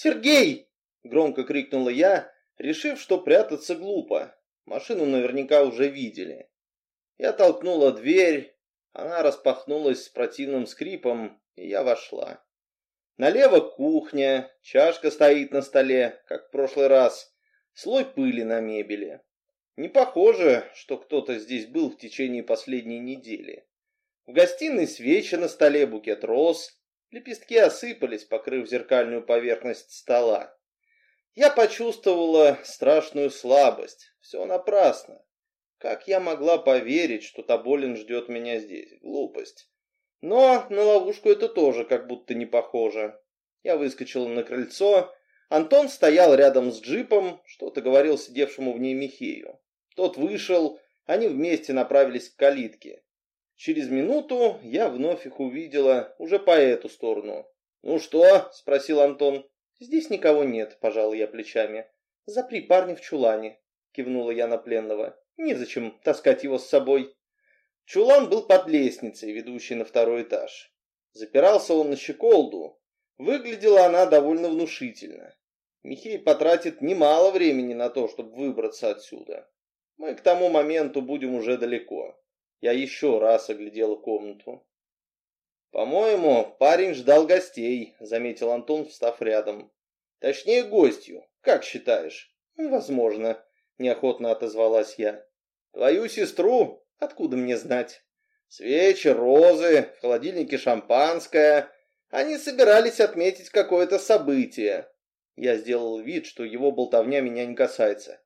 «Сергей!» — громко крикнула я, решив, что прятаться глупо. Машину наверняка уже видели. Я толкнула дверь, она распахнулась с противным скрипом, и я вошла. Налево кухня, чашка стоит на столе, как в прошлый раз, слой пыли на мебели. Не похоже, что кто-то здесь был в течение последней недели. В гостиной свечи на столе, букет роз, лепестки осыпались, покрыв зеркальную поверхность стола. Я почувствовала страшную слабость. Все напрасно. Как я могла поверить, что Тоболин ждет меня здесь? Глупость. Но на ловушку это тоже как будто не похоже. Я выскочила на крыльцо. Антон стоял рядом с джипом, что-то говорил сидевшему в ней Михею. Тот вышел, они вместе направились к калитке. Через минуту я вновь их увидела, уже по эту сторону. «Ну что?» – спросил Антон. «Здесь никого нет», – пожал я плечами. «Запри парня в чулане», – кивнула я на пленного. «Незачем таскать его с собой». Чулан был под лестницей, ведущей на второй этаж. Запирался он на щеколду. Выглядела она довольно внушительно. Михей потратит немало времени на то, чтобы выбраться отсюда. Мы к тому моменту будем уже далеко. Я еще раз оглядела комнату. «По-моему, парень ждал гостей», — заметил Антон, встав рядом. «Точнее, гостью. Как считаешь?» «Возможно», — неохотно отозвалась я. «Твою сестру? Откуда мне знать?» «Свечи, розы, в холодильнике шампанское. Они собирались отметить какое-то событие». Я сделал вид, что его болтовня меня не касается.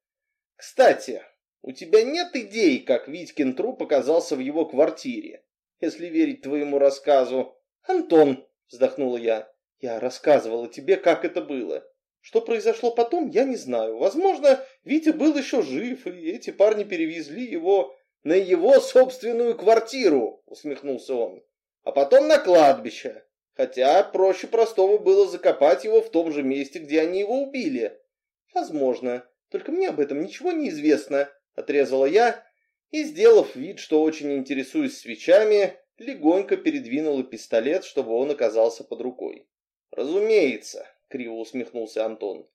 «Кстати, у тебя нет идей, как Витькин труп оказался в его квартире?» если верить твоему рассказу. Антон, вздохнула я, я рассказывала тебе, как это было. Что произошло потом, я не знаю. Возможно, Витя был еще жив, и эти парни перевезли его на его собственную квартиру, усмехнулся он. А потом на кладбище. Хотя проще простого было закопать его в том же месте, где они его убили. Возможно, только мне об этом ничего не известно, отрезала я и, сделав вид, что очень интересуюсь свечами, легонько передвинула пистолет, чтобы он оказался под рукой. «Разумеется», — криво усмехнулся Антон.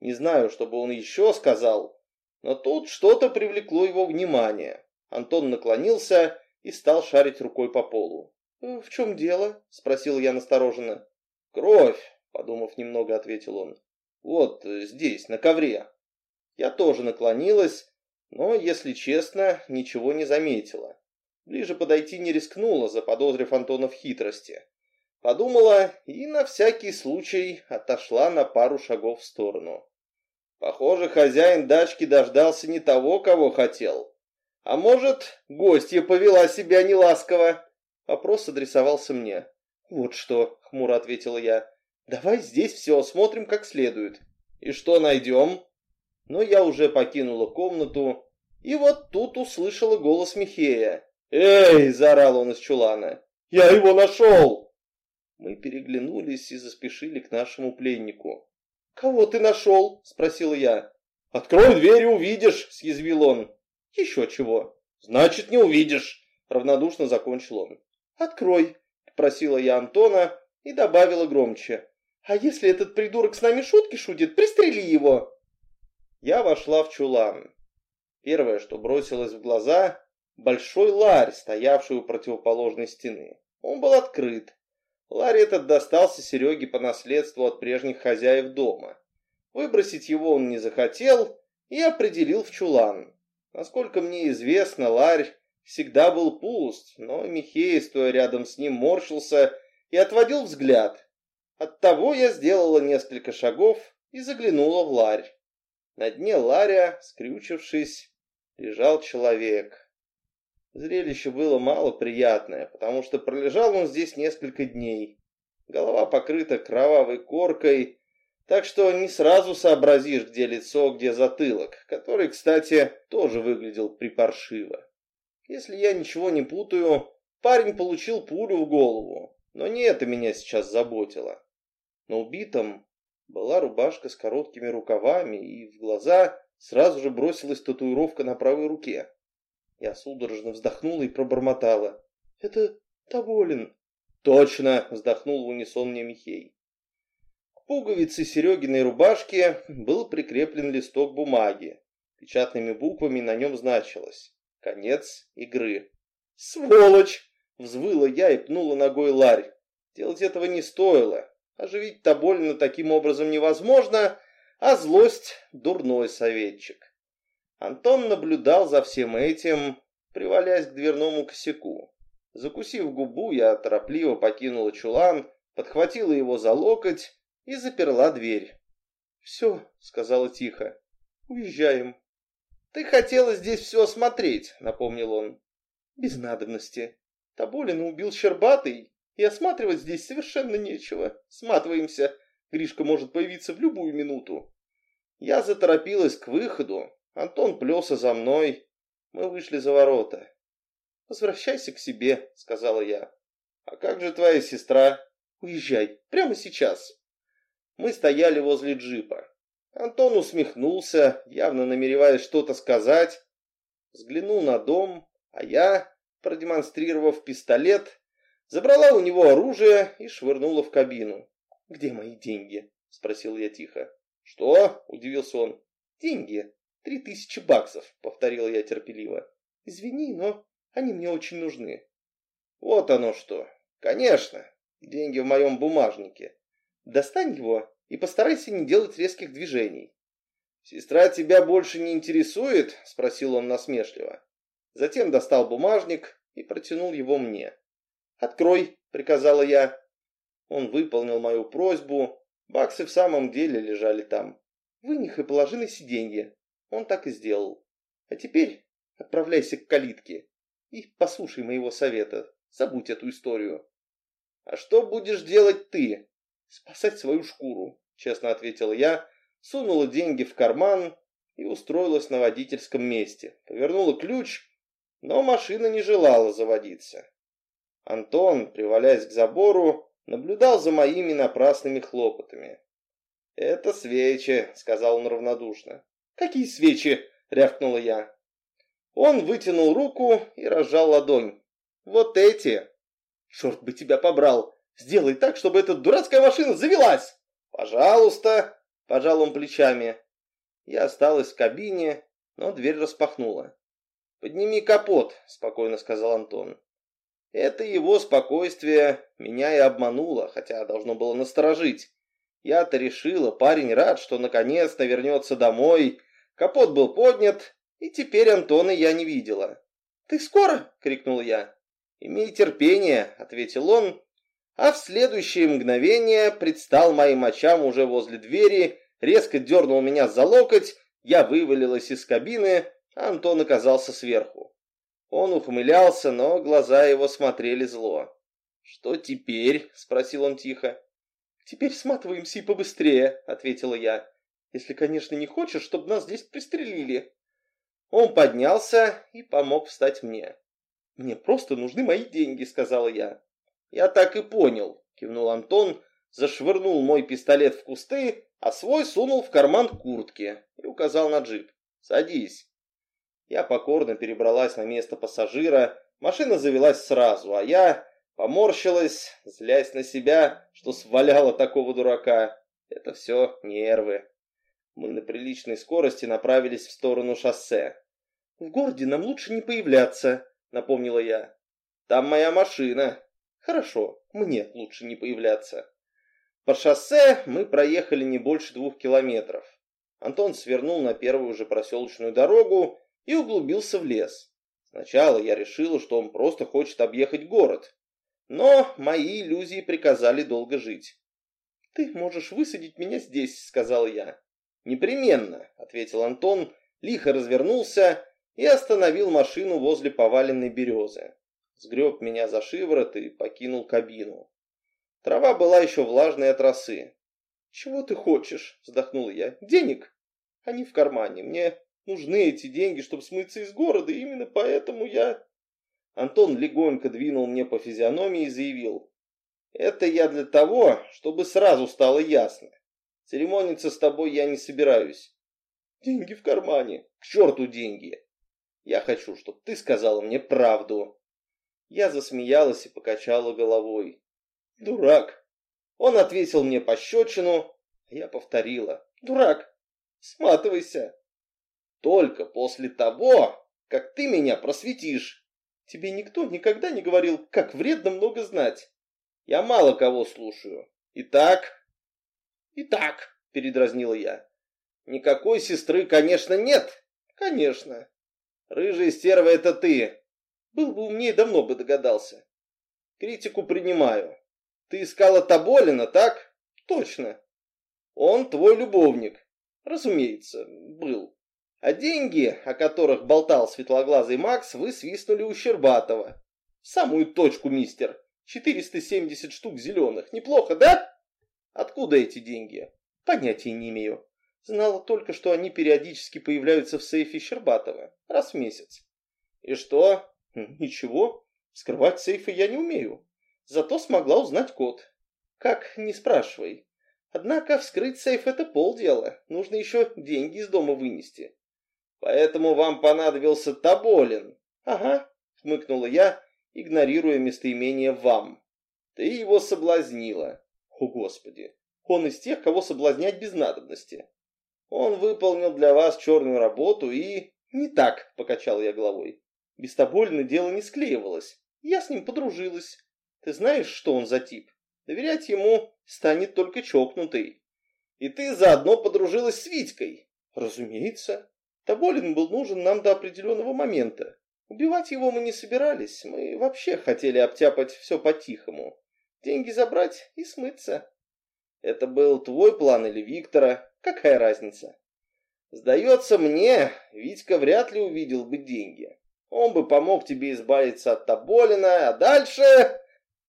«Не знаю, что бы он еще сказал, но тут что-то привлекло его внимание». Антон наклонился и стал шарить рукой по полу. «Э, «В чем дело?» — спросил я настороженно. «Кровь», — подумав немного, ответил он. «Вот здесь, на ковре». Я тоже наклонилась, но, если честно, ничего не заметила. Ближе подойти не рискнула, заподозрив Антона в хитрости. Подумала и на всякий случай отошла на пару шагов в сторону. Похоже, хозяин дачки дождался не того, кого хотел. А может, гостья повела себя неласково? Вопрос адресовался мне. «Вот что», — хмуро ответила я, — «давай здесь все осмотрим как следует». «И что найдем?» Но я уже покинула комнату, и вот тут услышала голос Михея. «Эй!» – заорал он из чулана. «Я его нашел!» Мы переглянулись и заспешили к нашему пленнику. «Кого ты нашел?» – спросил я. «Открой дверь и увидишь!» – съязвил он. «Еще чего?» «Значит, не увидишь!» – равнодушно закончил он. «Открой!» – попросила я Антона и добавила громче. «А если этот придурок с нами шутки шутит, пристрели его!» Я вошла в чулан. Первое, что бросилось в глаза – большой ларь, стоявший у противоположной стены. Он был открыт. Ларь этот достался Сереге по наследству от прежних хозяев дома. Выбросить его он не захотел и определил в чулан. Насколько мне известно, ларь всегда был пуст, но Михей, стоя рядом с ним, морщился и отводил взгляд. Оттого я сделала несколько шагов и заглянула в ларь. На дне ларя, скрючившись, лежал человек. Зрелище было мало приятное, потому что пролежал он здесь несколько дней. Голова покрыта кровавой коркой, так что не сразу сообразишь, где лицо, где затылок, который, кстати, тоже выглядел припаршиво. Если я ничего не путаю, парень получил пулю в голову, но не это меня сейчас заботило. На убитом была рубашка с короткими рукавами, и в глаза сразу же бросилась татуировка на правой руке. Я судорожно вздохнула и пробормотала. «Это Тоболин». «Точно!» — вздохнул в унисон мне Михей. пуговице Серегиной рубашки был прикреплен листок бумаги. Печатными буквами на нем значилось «Конец игры». «Сволочь!» — взвыла я и пнула ногой ларь. Делать этого не стоило. Оживить Тоболина таким образом невозможно, а злость — дурной советчик. Антон наблюдал за всем этим, привалясь к дверному косяку. Закусив губу, я торопливо покинула чулан, подхватила его за локоть и заперла дверь. «Все», — сказала тихо, — «уезжаем». «Ты хотела здесь все осмотреть», — напомнил он. «Без надобности. Тоболина убил Щербатый, и осматривать здесь совершенно нечего. Сматываемся. Гришка может появиться в любую минуту». Я заторопилась к выходу. Антон плелся за мной. Мы вышли за ворота. «Возвращайся к себе», — сказала я. «А как же твоя сестра?» «Уезжай. Прямо сейчас». Мы стояли возле джипа. Антон усмехнулся, явно намереваясь что-то сказать. Взглянул на дом, а я, продемонстрировав пистолет, забрала у него оружие и швырнула в кабину. «Где мои деньги?» — спросил я тихо. «Что?» — удивился он. «Деньги. Три тысячи баксов», — повторила я терпеливо. «Извини, но они мне очень нужны». «Вот оно что. Конечно. Деньги в моем бумажнике. Достань его и постарайся не делать резких движений. «Сестра тебя больше не интересует?» – спросил он насмешливо. Затем достал бумажник и протянул его мне. «Открой», – приказала я. Он выполнил мою просьбу. Баксы в самом деле лежали там. «Вынех и положи на сиденье». Он так и сделал. «А теперь отправляйся к калитке и послушай моего совета. Забудь эту историю». «А что будешь делать ты?» «Спасать свою шкуру», — честно ответила я, сунула деньги в карман и устроилась на водительском месте. Повернула ключ, но машина не желала заводиться. Антон, привалясь к забору, наблюдал за моими напрасными хлопотами. «Это свечи», — сказал он равнодушно. «Какие свечи?» — рявкнула я. Он вытянул руку и разжал ладонь. «Вот эти!» «Черт бы тебя побрал! Сделай так, чтобы эта дурацкая машина завелась!» «Пожалуйста!» – пожал он плечами. Я осталась в кабине, но дверь распахнула. «Подними капот», – спокойно сказал Антон. Это его спокойствие меня и обмануло, хотя должно было насторожить. Я-то решила, парень рад, что наконец-то вернется домой. Капот был поднят, и теперь Антона я не видела. «Ты скоро?» — крикнул я. «Имей терпение», — ответил он, а в следующее мгновение предстал моим очам уже возле двери, резко дернул меня за локоть, я вывалилась из кабины, а Антон оказался сверху. Он ухмылялся, но глаза его смотрели зло. «Что теперь?» — спросил он тихо. «Теперь сматываемся и побыстрее», — ответила я. «Если, конечно, не хочешь, чтобы нас здесь пристрелили». Он поднялся и помог встать мне. «Мне просто нужны мои деньги», — сказала я. «Я так и понял», — кивнул Антон, зашвырнул мой пистолет в кусты, а свой сунул в карман куртки и указал на джип. «Садись». Я покорно перебралась на место пассажира, машина завелась сразу, а я поморщилась, злясь на себя, что сваляла такого дурака. Это все нервы. Мы на приличной скорости направились в сторону шоссе. «В городе нам лучше не появляться», — напомнила я. «Там моя машина», Хорошо, мне лучше не появляться. По шоссе мы проехали не больше двух километров. Антон свернул на первую же проселочную дорогу и углубился в лес. Сначала я решила, что он просто хочет объехать город. Но мои иллюзии приказали долго жить. «Ты можешь высадить меня здесь», — сказал я. «Непременно», — ответил Антон, лихо развернулся и остановил машину возле поваленной березы сгреб меня за шиворот и покинул кабину. Трава была еще влажной от росы. «Чего ты хочешь?» – вздохнул я. «Денег? Они в кармане. Мне нужны эти деньги, чтобы смыться из города, именно поэтому я...» Антон легонько двинул мне по физиономии и заявил. «Это я для того, чтобы сразу стало ясно. Церемониться с тобой я не собираюсь. Деньги в кармане. К черту деньги. Я хочу, чтобы ты сказала мне правду. Я засмеялась и покачала головой. Дурак. Он ответил мне пощечину, Я повторила. Дурак, сматывайся. Только после того, как ты меня просветишь. Тебе никто никогда не говорил, как вредно много знать. Я мало кого слушаю. Итак... Итак, передразнила я. Никакой сестры, конечно, нет. Конечно. Рыжая стерва это ты. Был бы умнее, давно бы догадался. Критику принимаю. Ты искала Тоболина, так? Точно. Он твой любовник. Разумеется, был. А деньги, о которых болтал светлоглазый Макс, вы свистнули у Щербатова. В самую точку, мистер. 470 штук зеленых. Неплохо, да? Откуда эти деньги? Понятия не имею. Знала только, что они периодически появляются в сейфе Щербатова. Раз в месяц. И что? Ничего. Скрывать сейфы я не умею. Зато смогла узнать код. Как, не спрашивай. Однако вскрыть сейф это полдела. Нужно еще деньги из дома вынести. Поэтому вам понадобился Тоболин. Ага, хмыкнула я, игнорируя местоимение «вам». Ты его соблазнила. О, Господи, он из тех, кого соблазнять без надобности. Он выполнил для вас черную работу и... Не так, покачал я головой. Без Тоболина дело не склеивалось. Я с ним подружилась. Ты знаешь, что он за тип? Доверять ему станет только чокнутый. И ты заодно подружилась с Витькой. Разумеется. Тоболин был нужен нам до определенного момента. Убивать его мы не собирались, мы вообще хотели обтяпать все по-тихому. Деньги забрать и смыться. Это был твой план или Виктора, какая разница? Сдается мне, Витька вряд ли увидел бы деньги. Он бы помог тебе избавиться от Тоболина, а дальше...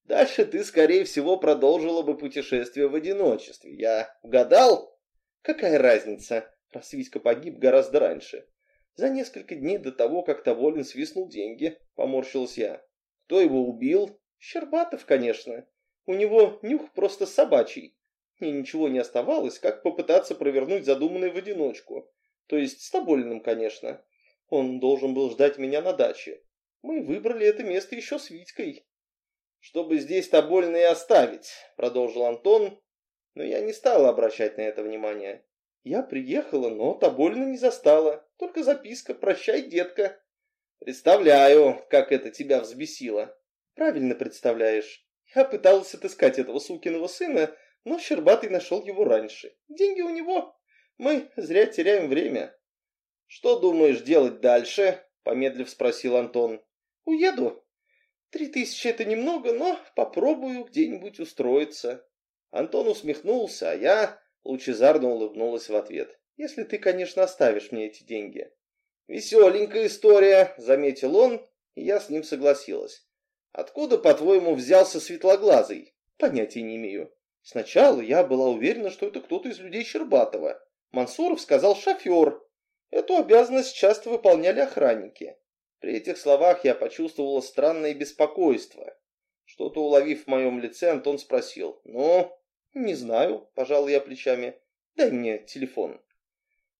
Дальше ты, скорее всего, продолжила бы путешествие в одиночестве. Я угадал? Какая разница? Раз Витька погиб гораздо раньше. За несколько дней до того, как Таволин свистнул деньги, поморщилась я. Кто его убил? Щербатов, конечно. У него нюх просто собачий. Мне ничего не оставалось, как попытаться провернуть задуманное в одиночку. То есть с Тоболиным, конечно. Он должен был ждать меня на даче. Мы выбрали это место еще с Витькой. «Чтобы здесь Тоболина и оставить», — продолжил Антон, но я не стала обращать на это внимание. Я приехала, но Тоболина не застала. Только записка «Прощай, детка». Представляю, как это тебя взбесило. Правильно представляешь. Я пыталась отыскать этого сукиного сына, но Щербатый нашел его раньше. Деньги у него. Мы зря теряем время. Что думаешь делать дальше? Помедлив спросил Антон. Уеду. Три тысячи это немного, но попробую где-нибудь устроиться. Антон усмехнулся, а я Лучезарно улыбнулась в ответ. «Если ты, конечно, оставишь мне эти деньги». «Веселенькая история», — заметил он, и я с ним согласилась. «Откуда, по-твоему, взялся светлоглазый?» «Понятия не имею. Сначала я была уверена, что это кто-то из людей Щербатова. Мансуров сказал шофер. Эту обязанность часто выполняли охранники. При этих словах я почувствовала странное беспокойство. Что-то уловив в моем лице, Антон спросил. «Ну, «Не знаю», – пожал я плечами. «Дай мне телефон».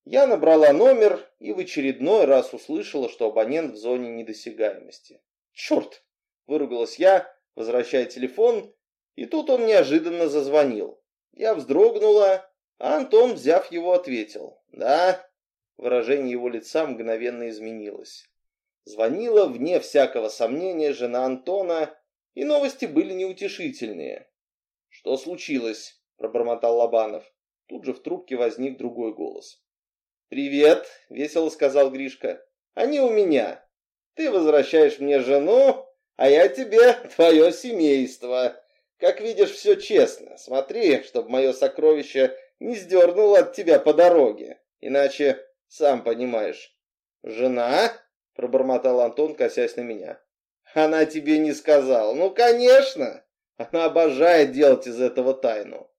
Я набрала номер и в очередной раз услышала, что абонент в зоне недосягаемости. «Черт!» – выругалась я, возвращая телефон, и тут он неожиданно зазвонил. Я вздрогнула, а Антон, взяв его, ответил. «Да?» Выражение его лица мгновенно изменилось. Звонила, вне всякого сомнения, жена Антона, и новости были неутешительные. «Что случилось?» – пробормотал Лобанов. Тут же в трубке возник другой голос. «Привет!» – весело сказал Гришка. «Они у меня. Ты возвращаешь мне жену, а я тебе твое семейство. Как видишь, все честно. Смотри, чтобы мое сокровище не сдернуло от тебя по дороге. Иначе, сам понимаешь». «Жена?» – пробормотал Антон, косясь на меня. «Она тебе не сказала». «Ну, конечно!» Она обожает делать из этого тайну.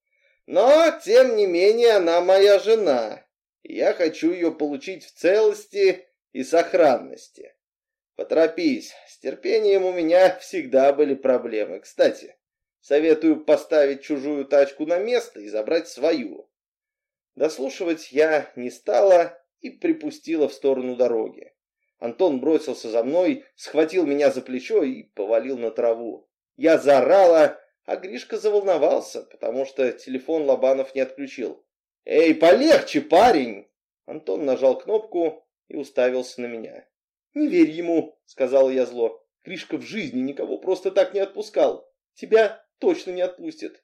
Но, тем не менее, она моя жена. И я хочу ее получить в целости и сохранности. Поторопись, с терпением у меня всегда были проблемы. Кстати, советую поставить чужую тачку на место и забрать свою. Дослушивать я не стала и припустила в сторону дороги. Антон бросился за мной, схватил меня за плечо и повалил на траву. Я заорала, а Гришка заволновался, потому что телефон Лобанов не отключил. «Эй, полегче, парень!» Антон нажал кнопку и уставился на меня. «Не верь ему», — сказал я зло. «Гришка в жизни никого просто так не отпускал. Тебя точно не отпустит».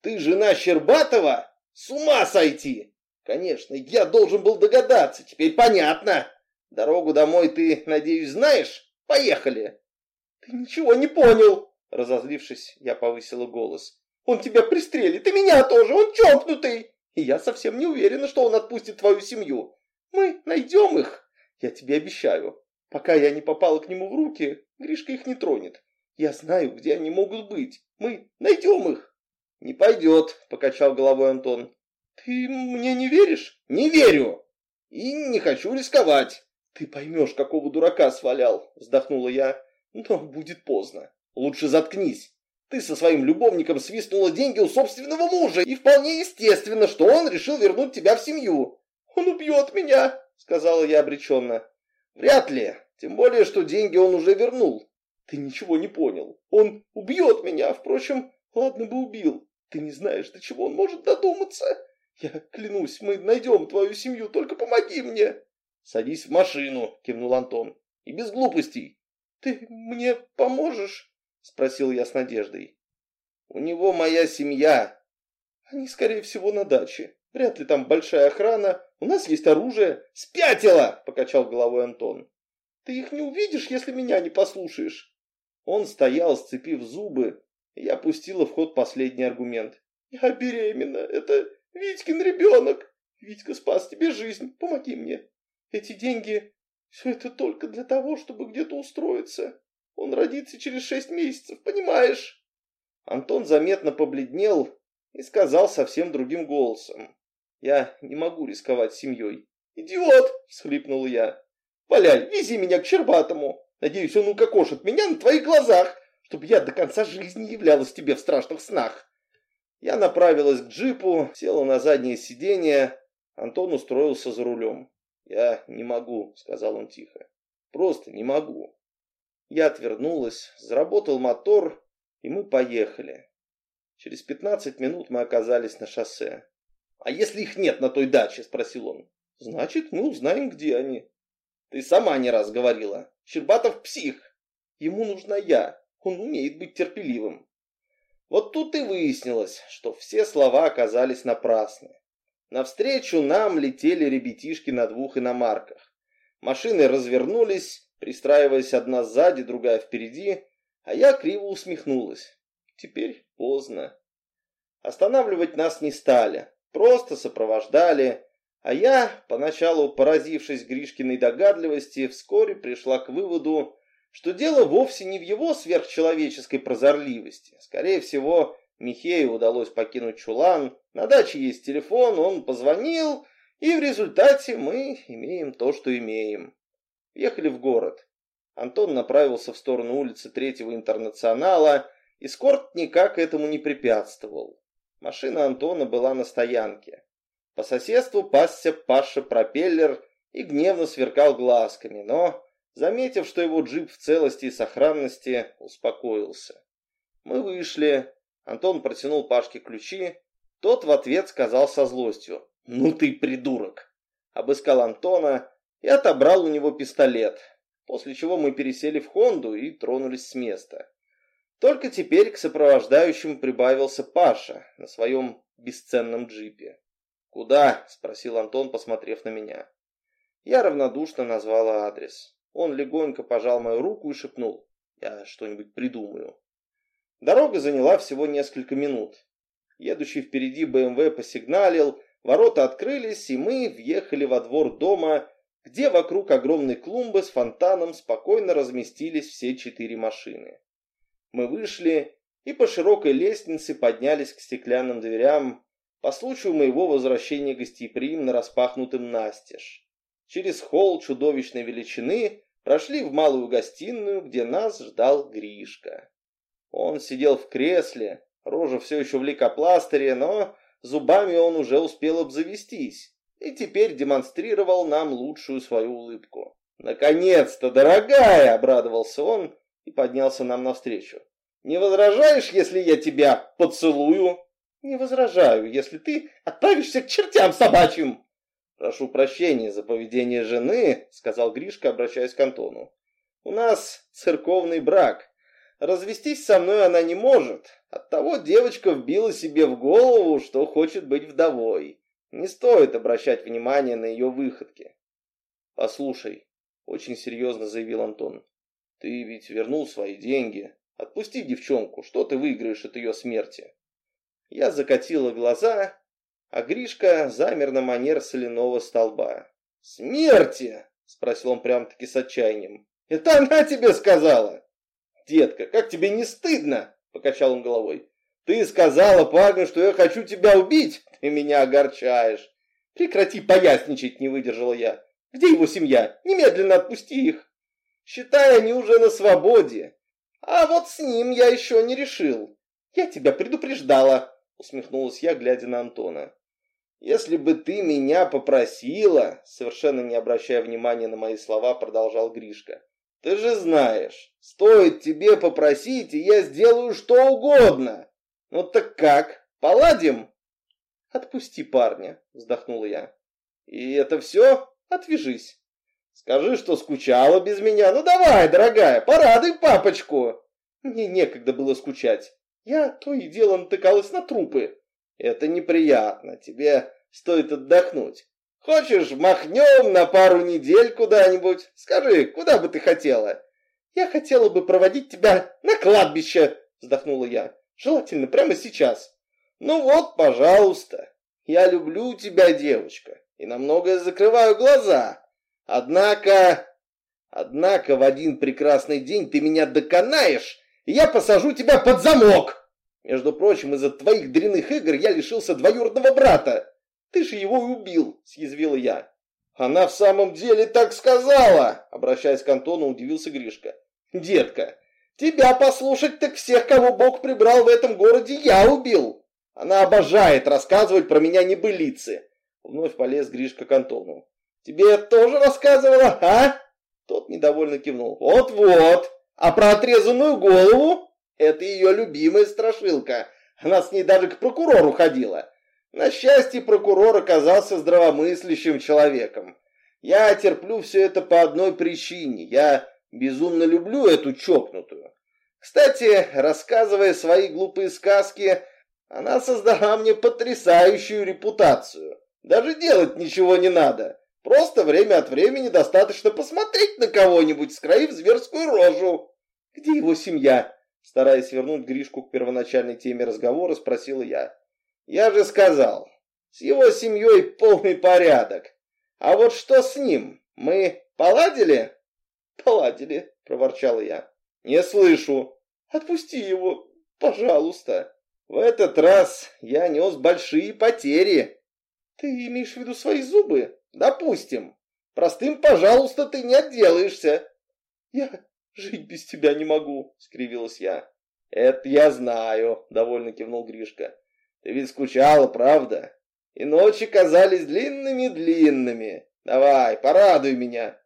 «Ты жена Щербатова? С ума сойти!» «Конечно, я должен был догадаться, теперь понятно. Дорогу домой ты, надеюсь, знаешь? Поехали!» «Ты ничего не понял!» Разозлившись, я повысила голос. «Он тебя пристрелит, и меня тоже, он чокнутый!» И я совсем не уверена, что он отпустит твою семью. Мы найдем их, я тебе обещаю. Пока я не попала к нему в руки, Гришка их не тронет. Я знаю, где они могут быть. Мы найдем их. Не пойдет, покачал головой Антон. Ты мне не веришь? Не верю. И не хочу рисковать. Ты поймешь, какого дурака свалял, вздохнула я. Но будет поздно. Лучше заткнись. Ты со своим любовником свистнула деньги у собственного мужа, и вполне естественно, что он решил вернуть тебя в семью. Он убьет меня, сказала я обреченно. Вряд ли, тем более, что деньги он уже вернул. Ты ничего не понял. Он убьет меня, впрочем, ладно бы убил. Ты не знаешь, до чего он может додуматься. Я клянусь, мы найдем твою семью, только помоги мне. Садись в машину, кивнул Антон. И без глупостей. Ты мне поможешь? Спросил я с надеждой. У него моя семья. Они, скорее всего, на даче. Вряд ли там большая охрана. У нас есть оружие. Спятила! Покачал головой Антон. Ты их не увидишь, если меня не послушаешь. Он стоял, сцепив зубы, и я пустила в ход последний аргумент. Я беременна. Это Витькин ребенок. Витька спас тебе жизнь. Помоги мне. Эти деньги... Все это только для того, чтобы где-то устроиться. Он родится через шесть месяцев, понимаешь?» Антон заметно побледнел и сказал совсем другим голосом. «Я не могу рисковать семьей». «Идиот!» – всхлипнул я. «Валяй, вези меня к Щербатому. Надеюсь, он укокошит меня на твоих глазах, чтобы я до конца жизни являлась тебе в страшных снах». Я направилась к джипу, села на заднее сиденье. Антон устроился за рулем. «Я не могу», — сказал он тихо. «Просто не могу». Я отвернулась, заработал мотор, и мы поехали. Через пятнадцать минут мы оказались на шоссе. «А если их нет на той даче?» – спросил он. «Значит, мы узнаем, где они». «Ты сама не раз говорила. Щербатов псих. Ему нужна я. Он умеет быть терпеливым». Вот тут и выяснилось, что все слова оказались напрасны. Навстречу нам летели ребятишки на двух иномарках. Машины развернулись, пристраиваясь одна сзади, другая впереди, а я криво усмехнулась. Теперь поздно. Останавливать нас не стали, просто сопровождали, а я, поначалу поразившись Гришкиной догадливости, вскоре пришла к выводу, что дело вовсе не в его сверхчеловеческой прозорливости. Скорее всего, Михею удалось покинуть чулан, на даче есть телефон, он позвонил, и в результате мы имеем то, что имеем. Ехали в город. Антон направился в сторону улицы Третьего Интернационала, и Скорт никак этому не препятствовал. Машина Антона была на стоянке. По соседству пасся Паша пропеллер и гневно сверкал глазками, но, заметив, что его джип в целости и сохранности, успокоился. Мы вышли. Антон протянул Пашке ключи. Тот в ответ сказал со злостью. «Ну ты придурок!» Обыскал Антона, и отобрал у него пистолет, после чего мы пересели в Хонду и тронулись с места. Только теперь к сопровождающему прибавился Паша на своем бесценном джипе. «Куда?» – спросил Антон, посмотрев на меня. Я равнодушно назвала адрес. Он легонько пожал мою руку и шепнул. «Я что-нибудь придумаю». Дорога заняла всего несколько минут. Едущий впереди БМВ посигналил, ворота открылись, и мы въехали во двор дома, где вокруг огромной клумбы с фонтаном спокойно разместились все четыре машины. Мы вышли и по широкой лестнице поднялись к стеклянным дверям по случаю моего возвращения гостеприимно распахнутым настежь. Через холл чудовищной величины прошли в малую гостиную, где нас ждал Гришка. Он сидел в кресле, рожа все еще в лейкопластыре, но зубами он уже успел обзавестись и теперь демонстрировал нам лучшую свою улыбку. «Наконец-то, дорогая!» – обрадовался он и поднялся нам навстречу. «Не возражаешь, если я тебя поцелую?» Не возражаю, если ты отправишься к чертям собачьим. Прошу прощения за поведение жены, сказал Гришка, обращаясь к Антону. У нас церковный брак. Развестись со мной она не может. Оттого девочка вбила себе в голову, что хочет быть вдовой. Не стоит обращать внимание на ее выходки. Послушай, очень серьезно заявил Антон. Ты ведь вернул свои деньги. Отпусти девчонку, что ты выиграешь от ее смерти? Я закатила глаза, а Гришка замер на манер соляного столба. «Смерти!» — спросил он прям-таки с отчаянием. «Это она тебе сказала!» «Детка, как тебе не стыдно?» — покачал он головой. «Ты сказала парню, что я хочу тебя убить? Ты меня огорчаешь!» «Прекрати поясничать!» — не выдержала я. «Где его семья? Немедленно отпусти их!» «Считай, они уже на свободе!» А вот с ним я еще не решил. Я тебя предупреждала, усмехнулась я, глядя на Антона. Если бы ты меня попросила, совершенно не обращая внимания на мои слова, продолжал Гришка. Ты же знаешь, стоит тебе попросить, и я сделаю что угодно. Ну так как, поладим? Отпусти парня, вздохнула я. И это все? Отвяжись. Скажи, что скучала без меня. Ну давай, дорогая, порадуй папочку. Мне некогда было скучать. Я то и дело натыкалась на трупы. Это неприятно, тебе стоит отдохнуть. Хочешь, махнем на пару недель куда-нибудь? Скажи, куда бы ты хотела? Я хотела бы проводить тебя на кладбище, вздохнула я. Желательно прямо сейчас. Ну вот, пожалуйста. Я люблю тебя, девочка, и на многое закрываю глаза. Однако... Однако в один прекрасный день ты меня доконаешь, и я посажу тебя под замок. Между прочим, из-за твоих дрянных игр я лишился двоюродного брата. Ты же его и убил, съязвила я. Она в самом деле так сказала, обращаясь к Антону, удивился Гришка. Детка, тебя послушать, так всех, кого Бог прибрал в этом городе, я убил. Она обожает рассказывать про меня небылицы. Вновь полез Гришка к Антону. Тебе тоже рассказывала, а? Тот недовольно кивнул. Вот-вот. А про отрезанную голову? Это ее любимая страшилка. Она с ней даже к прокурору ходила. На счастье, прокурор оказался здравомыслящим человеком. Я терплю все это по одной причине. Я безумно люблю эту чокнутую. Кстати, рассказывая свои глупые сказки, она создала мне потрясающую репутацию. Даже делать ничего не надо. Просто время от времени достаточно посмотреть на кого-нибудь, скроив зверскую рожу. Где его семья? Стараясь вернуть Гришку к первоначальной теме разговора, спросила я. Я же сказал, с его семьей полный порядок. А вот что с ним? Мы поладили? Поладили, проворчала я. Не слышу. Отпусти его, пожалуйста. В этот раз я нес большие потери. Ты имеешь в виду свои зубы? Допустим. Простым, пожалуйста, ты не отделаешься. Я жить без тебя не могу, скривилась я. Это я знаю, довольно кивнул Гришка. Ты ведь скучала, правда? И ночи казались длинными-длинными. Давай, порадуй меня.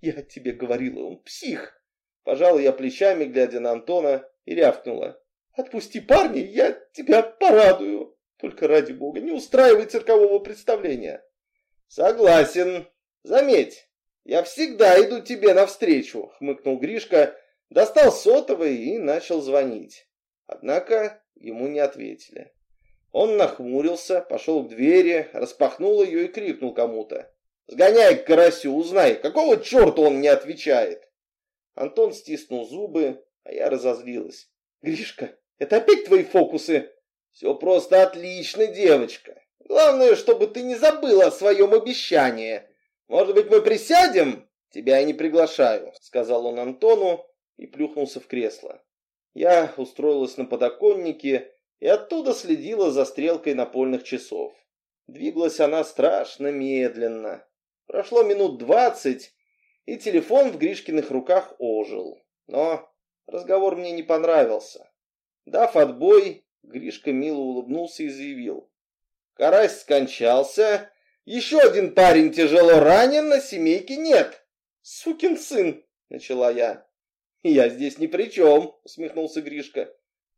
Я тебе говорила, он псих. Пожала я плечами, глядя на Антона, и рявкнула. Отпусти парня, я тебя порадую. Только ради бога, не устраивай циркового представления. Согласен. Заметь, я всегда иду тебе навстречу, хмыкнул Гришка, достал сотовый и начал звонить. Однако ему не ответили. Он нахмурился, пошел к двери, распахнул ее и крикнул кому-то. «Сгоняй к карасю, узнай, какого черта он не отвечает?» Антон стиснул зубы, а я разозлилась. «Гришка, это опять твои фокусы?» «Все просто отлично, девочка. Главное, чтобы ты не забыла о своем обещании. Может быть, мы присядем? Тебя я не приглашаю, сказал он Антону и плюхнулся в кресло. Я устроилась на подоконнике и оттуда следила за стрелкой напольных часов. Двигалась она страшно медленно. Прошло минут двадцать, и телефон в Гришкиных руках ожил. Но разговор мне не понравился. Дав отбой, Гришка мило улыбнулся и заявил. Карась скончался. Еще один парень тяжело ранен, на семейке нет. Сукин сын, начала я. Я здесь ни при чем, усмехнулся Гришка.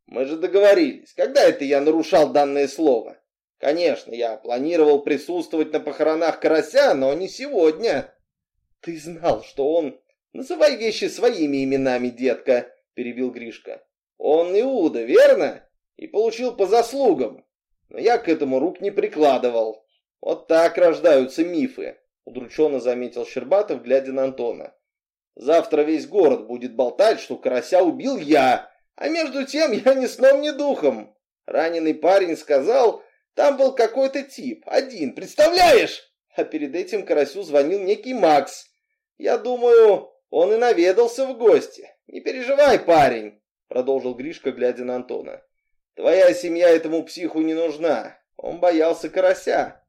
Мы же договорились. Когда это я нарушал данное слово? Конечно, я планировал присутствовать на похоронах Карася, но не сегодня. Ты знал, что он... Называй вещи своими именами, детка, перебил Гришка. Он Иуда, верно? И получил по заслугам. Но я к этому рук не прикладывал. Вот так рождаются мифы, удрученно заметил Щербатов, глядя на Антона. Завтра весь город будет болтать, что Карася убил я, а между тем я ни сном, ни духом. Раненый парень сказал, там был какой-то тип, один, представляешь? А перед этим Карасю звонил некий Макс. Я думаю, он и наведался в гости. Не переживай, парень, продолжил Гришка, глядя на Антона. Твоя семья этому психу не нужна. Он боялся Карася.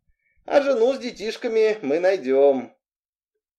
А жену с детишками мы найдем.